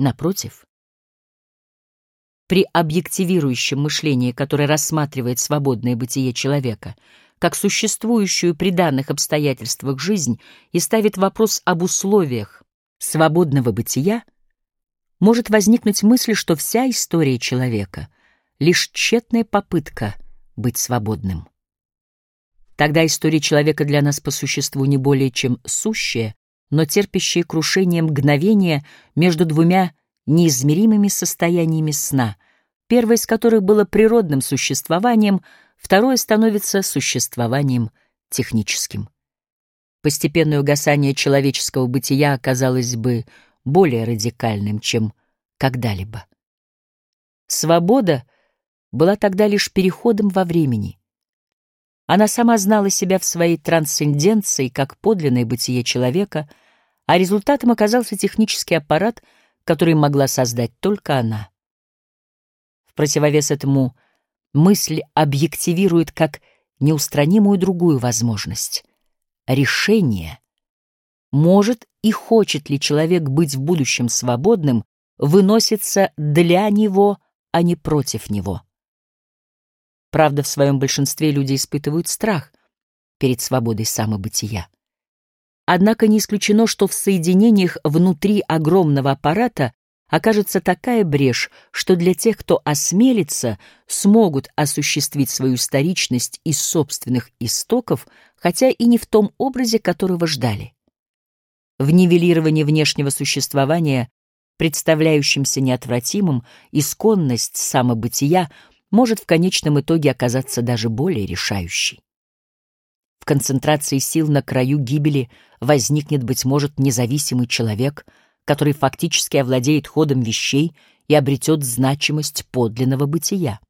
Напротив, при объективирующем мышлении, которое рассматривает свободное бытие человека как существующую при данных обстоятельствах жизнь и ставит вопрос об условиях свободного бытия, может возникнуть мысль, что вся история человека — лишь тщетная попытка быть свободным. Тогда история человека для нас по существу не более чем сущее, но терпящее крушение мгновение между двумя неизмеримыми состояниями сна, первое из которых было природным существованием, второе становится существованием техническим. Постепенное угасание человеческого бытия оказалось бы более радикальным, чем когда-либо. Свобода была тогда лишь переходом во времени. Она сама знала себя в своей трансценденции как подлинное бытие человека, а результатом оказался технический аппарат — который могла создать только она. В противовес этому мысль объективирует как неустранимую другую возможность — решение. Может и хочет ли человек быть в будущем свободным, выносится для него, а не против него. Правда, в своем большинстве люди испытывают страх перед свободой самобытия. Однако не исключено, что в соединениях внутри огромного аппарата окажется такая брешь, что для тех, кто осмелится, смогут осуществить свою историчность из собственных истоков, хотя и не в том образе, которого ждали. В нивелировании внешнего существования, представляющемся неотвратимым, исконность самобытия может в конечном итоге оказаться даже более решающей. В концентрации сил на краю гибели возникнет, быть может, независимый человек, который фактически овладеет ходом вещей и обретет значимость подлинного бытия.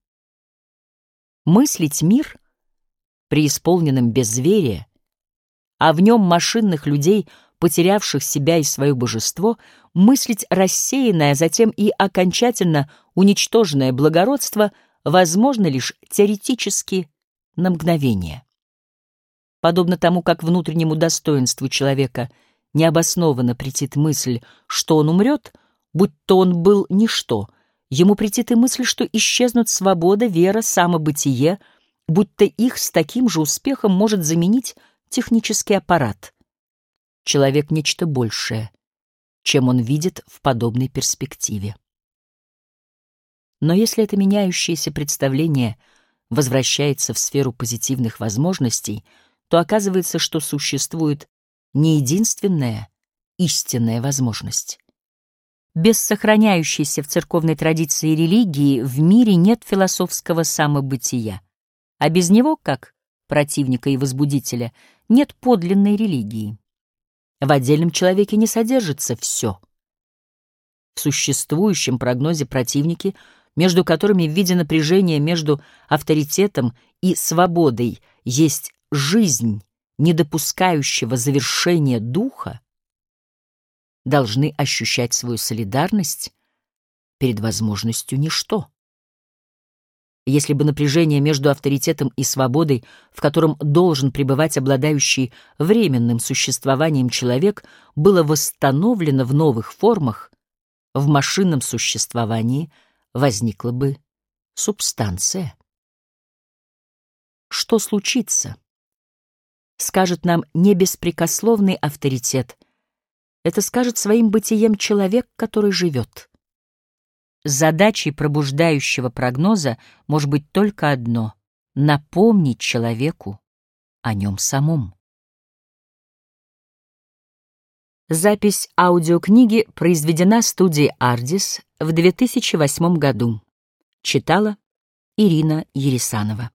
Мыслить мир, преисполненным безверия, а в нем машинных людей, потерявших себя и свое божество, мыслить рассеянное, а затем и окончательно уничтоженное благородство возможно лишь теоретически на мгновение подобно тому, как внутреннему достоинству человека необоснованно претит мысль, что он умрет, будь то он был ничто, ему претит и мысль, что исчезнут свобода, вера, самобытие, будто их с таким же успехом может заменить технический аппарат. Человек — нечто большее, чем он видит в подобной перспективе. Но если это меняющееся представление возвращается в сферу позитивных возможностей — то оказывается, что существует не единственная истинная возможность. Без сохраняющейся в церковной традиции религии в мире нет философского самобытия, а без него, как противника и возбудителя, нет подлинной религии. В отдельном человеке не содержится все. В существующем прогнозе противники, между которыми в виде напряжения между авторитетом и свободой есть жизнь, не допускающего завершения духа, должны ощущать свою солидарность перед возможностью ничто. Если бы напряжение между авторитетом и свободой, в котором должен пребывать обладающий временным существованием человек, было восстановлено в новых формах, в машинном существовании возникла бы субстанция. Что случится? скажет нам не беспрекословный авторитет. Это скажет своим бытием человек, который живет. Задачей пробуждающего прогноза может быть только одно — напомнить человеку о нем самом. Запись аудиокниги произведена студией «Ардис» в 2008 году. Читала Ирина Ересанова.